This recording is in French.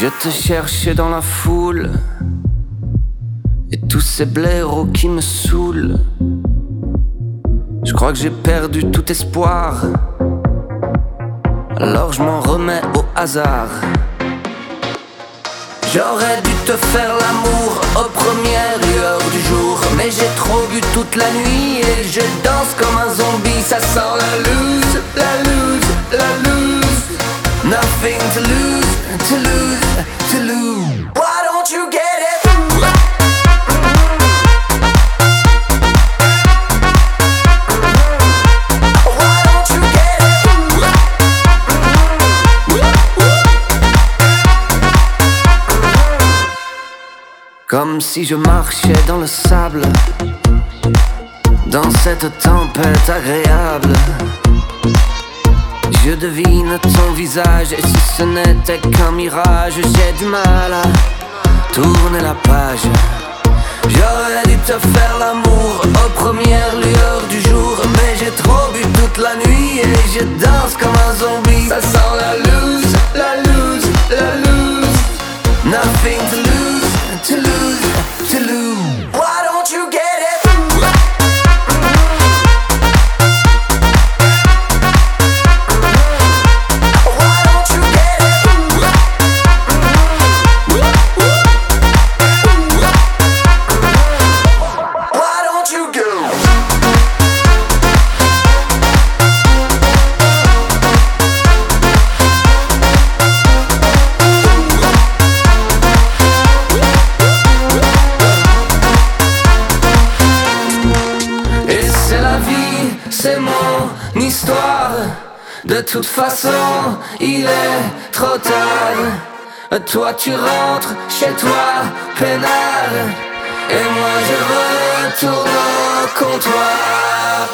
Je te cherchais dans la foule et tous ces blaireaux qui me saoulent. Je crois que j'ai perdu tout espoir. Alors je m'en remets au hasard. J'aurais dû te faire l'amour aux premières lueurs du jour Mais j'ai trop bu toute la nuit et je Comme si je marchais dans le sable Dans cette tempête agréable Je devine ton visage Et si ce n'était qu'un mirage J'ai du mal à tourner la page. J'aurais dû te faire l'amour aux premières c'est mon histoire. De toute façon, il est trop tard. Toi tu rentres chez toi, pénal. Et moi je retourne au comptoir.